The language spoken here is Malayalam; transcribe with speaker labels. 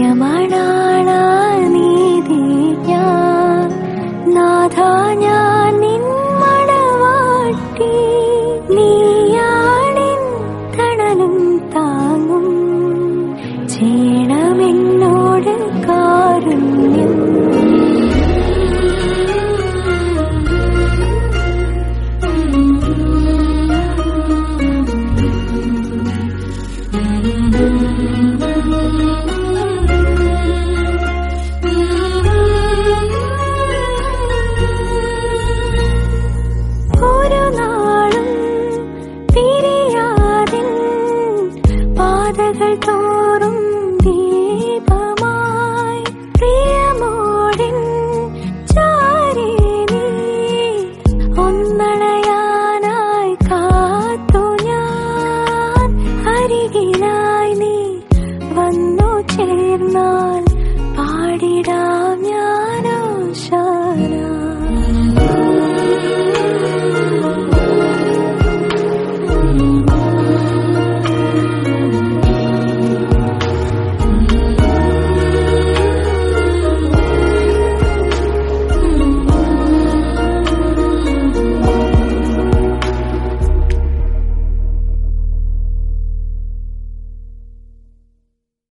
Speaker 1: णा ചാരി നീ വന്നു ചേർന്നാൽ പാടിടാം.